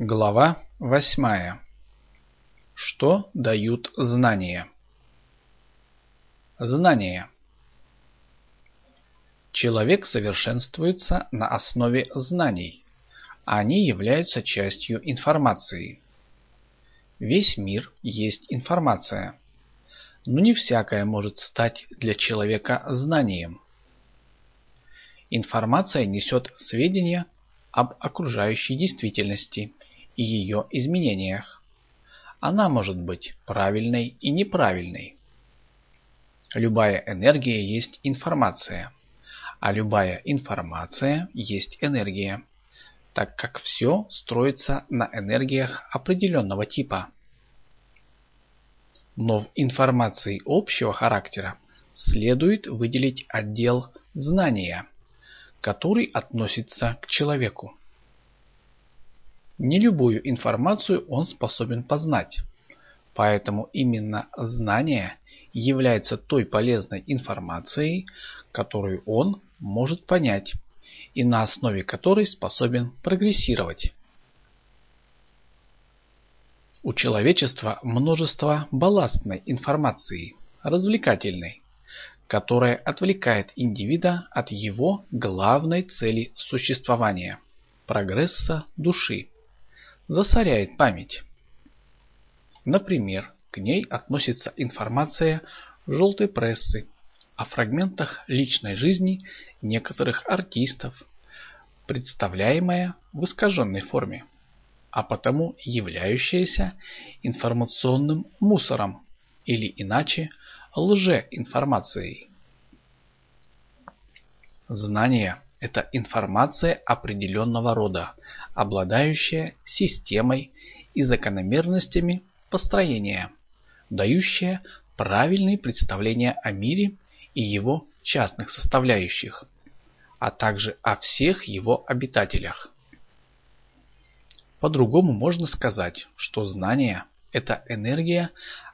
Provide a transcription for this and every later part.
Глава восьмая. Что дают знания? Знания. Человек совершенствуется на основе знаний. Они являются частью информации. Весь мир есть информация. Но не всякое может стать для человека знанием. Информация несет сведения об окружающей действительности и ее изменениях. Она может быть правильной и неправильной. Любая энергия есть информация, а любая информация есть энергия, так как все строится на энергиях определенного типа. Но в информации общего характера следует выделить отдел знания, который относится к человеку. Не любую информацию он способен познать. Поэтому именно знание является той полезной информацией, которую он может понять и на основе которой способен прогрессировать. У человечества множество балластной информации, развлекательной, которая отвлекает индивида от его главной цели существования – прогресса души засоряет память. Например, к ней относится информация желтой прессы о фрагментах личной жизни некоторых артистов, представляемая в искаженной форме, а потому являющаяся информационным мусором или иначе лжеинформацией. Знание – это информация определенного рода, обладающая системой и закономерностями построения, дающая правильные представления о мире и его частных составляющих, а также о всех его обитателях. По-другому можно сказать, что знание – это энергия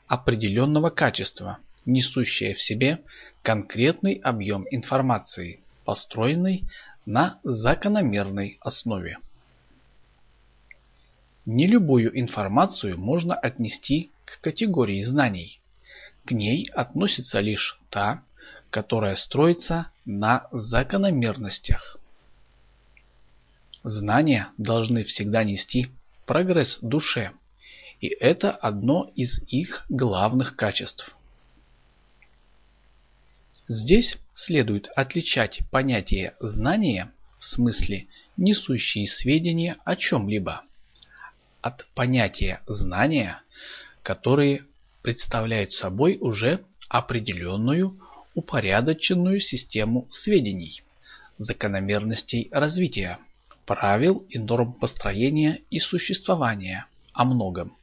определенного качества, несущая в себе конкретный объем информации, построенный на закономерной основе. Не любую информацию можно отнести к категории знаний. К ней относится лишь та, которая строится на закономерностях. Знания должны всегда нести прогресс душе, и это одно из их главных качеств. Здесь следует отличать понятие знания в смысле несущие сведения о чем-либо от понятия знания, которые представляют собой уже определенную упорядоченную систему сведений, закономерностей развития, правил и норм построения и существования о многом.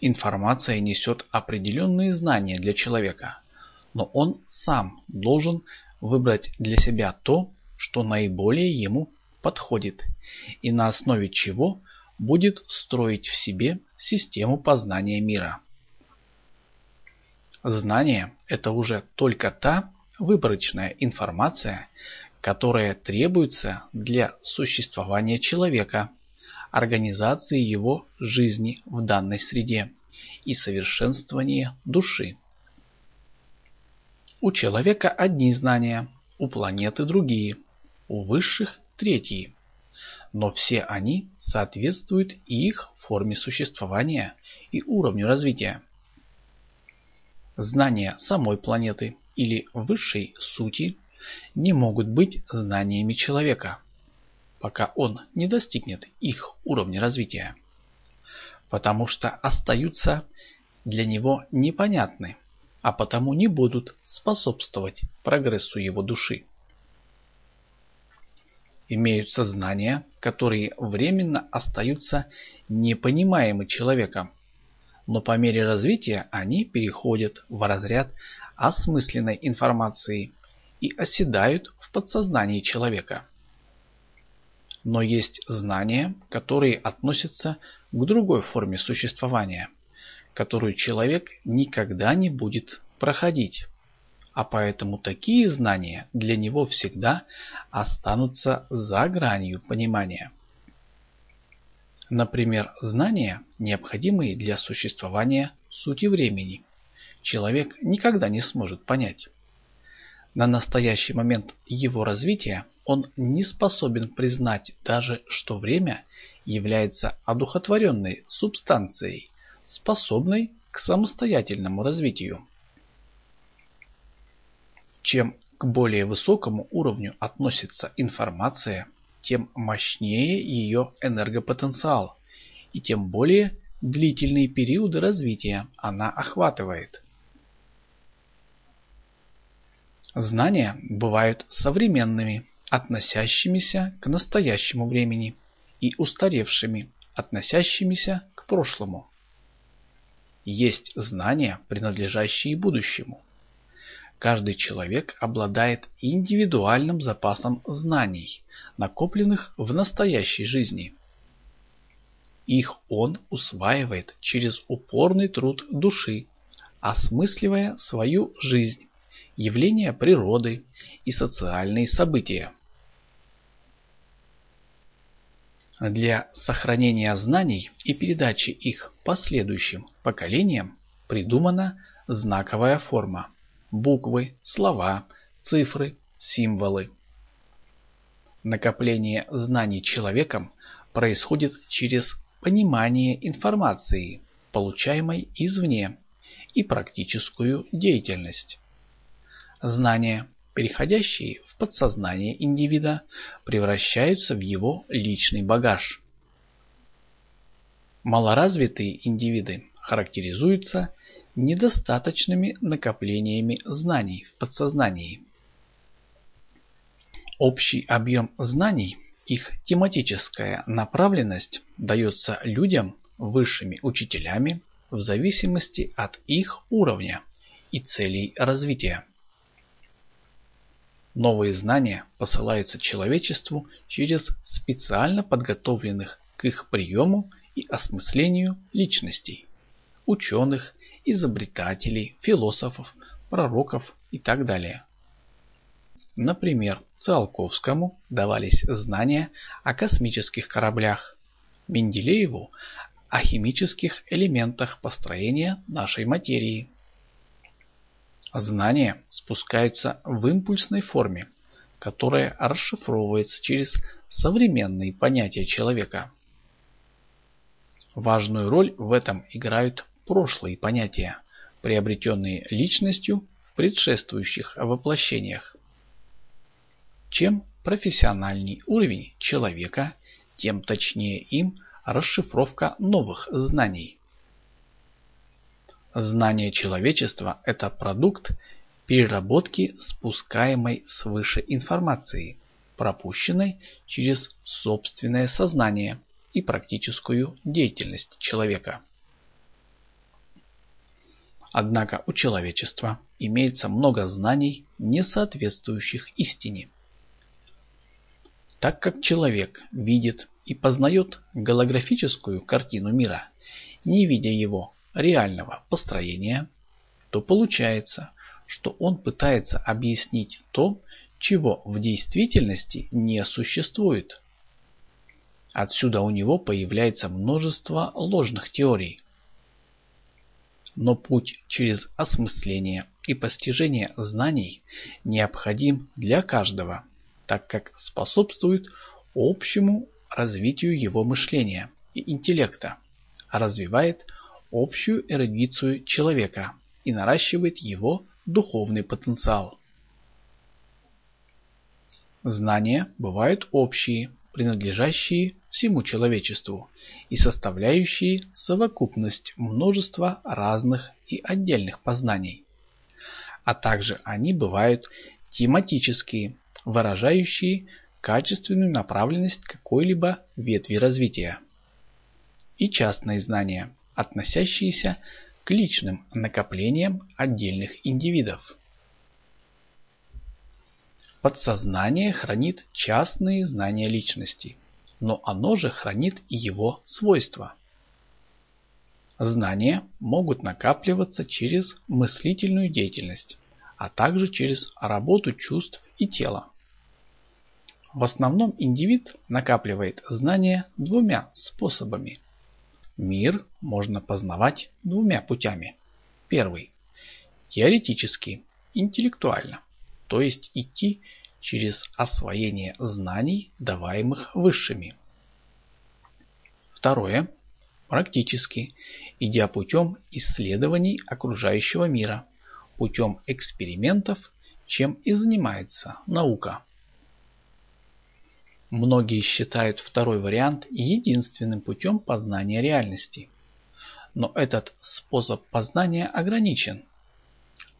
Информация несет определенные знания для человека, но он сам должен выбрать для себя то, что наиболее ему подходит и на основе чего будет строить в себе систему познания мира. Знание – это уже только та выборочная информация, которая требуется для существования человека, организации его жизни в данной среде и совершенствования души. У человека одни знания, у планеты другие, у высших третьи. Но все они соответствуют их форме существования и уровню развития. Знания самой планеты или высшей сути не могут быть знаниями человека, пока он не достигнет их уровня развития, потому что остаются для него непонятны, а потому не будут способствовать прогрессу его души. Имеются знания, которые временно остаются непонимаемы человеком, но по мере развития они переходят в разряд осмысленной информации и оседают в подсознании человека. Но есть знания, которые относятся к другой форме существования, которую человек никогда не будет проходить а поэтому такие знания для него всегда останутся за гранью понимания. Например, знания, необходимые для существования сути времени, человек никогда не сможет понять. На настоящий момент его развития он не способен признать даже, что время является одухотворенной субстанцией, способной к самостоятельному развитию. Чем к более высокому уровню относится информация, тем мощнее ее энергопотенциал и тем более длительные периоды развития она охватывает. Знания бывают современными, относящимися к настоящему времени, и устаревшими, относящимися к прошлому. Есть знания, принадлежащие будущему. Каждый человек обладает индивидуальным запасом знаний, накопленных в настоящей жизни. Их он усваивает через упорный труд души, осмысливая свою жизнь явления природы и социальные события. Для сохранения знаний и передачи их последующим поколениям придумана знаковая форма – буквы, слова, цифры, символы. Накопление знаний человеком происходит через понимание информации, получаемой извне, и практическую деятельность. Знания, переходящие в подсознание индивида, превращаются в его личный багаж. Малоразвитые индивиды характеризуются недостаточными накоплениями знаний в подсознании. Общий объем знаний, их тематическая направленность дается людям высшими учителями в зависимости от их уровня и целей развития. Новые знания посылаются человечеству через специально подготовленных к их приему и осмыслению личностей, ученых, изобретателей, философов, пророков и так далее. Например, Циолковскому давались знания о космических кораблях, Менделееву о химических элементах построения нашей материи, Знания спускаются в импульсной форме, которая расшифровывается через современные понятия человека. Важную роль в этом играют прошлые понятия, приобретенные личностью в предшествующих воплощениях. Чем профессиональней уровень человека, тем точнее им расшифровка новых знаний. Знание человечества – это продукт переработки спускаемой свыше информации, пропущенной через собственное сознание и практическую деятельность человека. Однако у человечества имеется много знаний, не соответствующих истине. Так как человек видит и познает голографическую картину мира, не видя его реального построения, то получается, что он пытается объяснить то, чего в действительности не существует. Отсюда у него появляется множество ложных теорий. Но путь через осмысление и постижение знаний необходим для каждого, так как способствует общему развитию его мышления и интеллекта, развивает общую эрудицию человека и наращивает его духовный потенциал. Знания бывают общие, принадлежащие всему человечеству и составляющие совокупность множества разных и отдельных познаний. А также они бывают тематические, выражающие качественную направленность какой-либо ветви развития. И частные знания, относящиеся к личным накоплениям отдельных индивидов. Подсознание хранит частные знания личности, но оно же хранит и его свойства. Знания могут накапливаться через мыслительную деятельность, а также через работу чувств и тела. В основном индивид накапливает знания двумя способами. Мир можно познавать двумя путями. Первый. Теоретически, интеллектуально, то есть идти через освоение знаний, даваемых высшими. Второе. Практически, идя путем исследований окружающего мира, путем экспериментов, чем и занимается наука. Многие считают второй вариант единственным путем познания реальности. Но этот способ познания ограничен.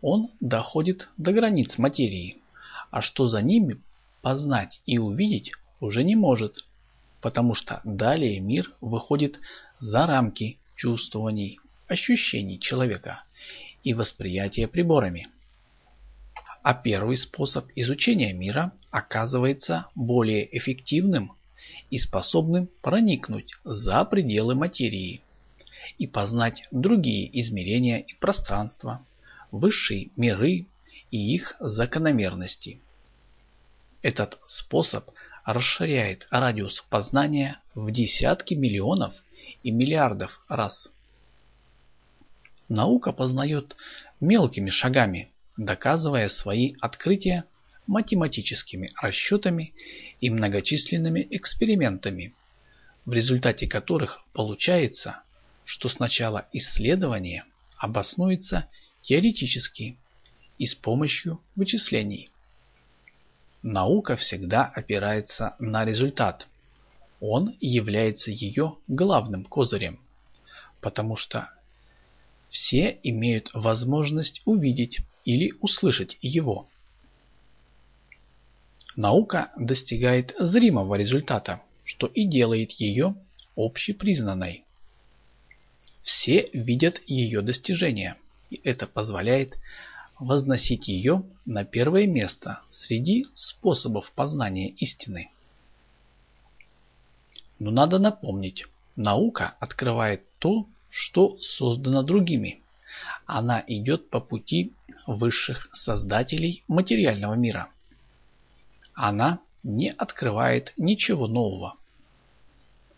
Он доходит до границ материи, а что за ними познать и увидеть уже не может, потому что далее мир выходит за рамки чувствований, ощущений человека и восприятия приборами. А первый способ изучения мира оказывается более эффективным и способным проникнуть за пределы материи и познать другие измерения и пространства, высшие миры и их закономерности. Этот способ расширяет радиус познания в десятки миллионов и миллиардов раз. Наука познает мелкими шагами, доказывая свои открытия математическими расчетами и многочисленными экспериментами, в результате которых получается, что сначала исследование обоснуется теоретически и с помощью вычислений. Наука всегда опирается на результат. Он является ее главным козырем, потому что все имеют возможность увидеть или услышать его. Наука достигает зримого результата, что и делает ее общепризнанной. Все видят ее достижения, и это позволяет возносить ее на первое место среди способов познания истины. Но надо напомнить, наука открывает то, что создано другими. Она идет по пути высших создателей материального мира. Она не открывает ничего нового.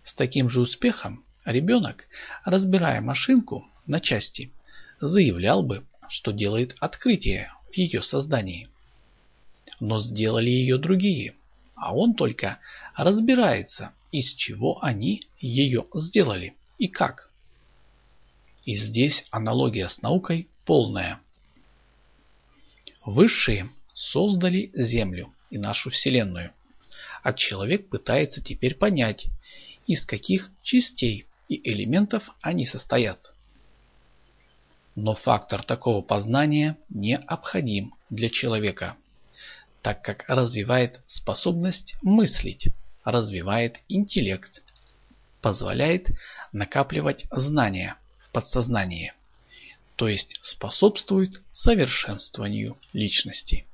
С таким же успехом ребенок, разбирая машинку на части, заявлял бы, что делает открытие в ее создании. Но сделали ее другие, а он только разбирается, из чего они ее сделали и как. И здесь аналогия с наукой полная. Высшие создали Землю и нашу Вселенную, а человек пытается теперь понять, из каких частей и элементов они состоят. Но фактор такого познания необходим для человека, так как развивает способность мыслить, развивает интеллект, позволяет накапливать знания, подсознании, то есть способствует совершенствованию личности.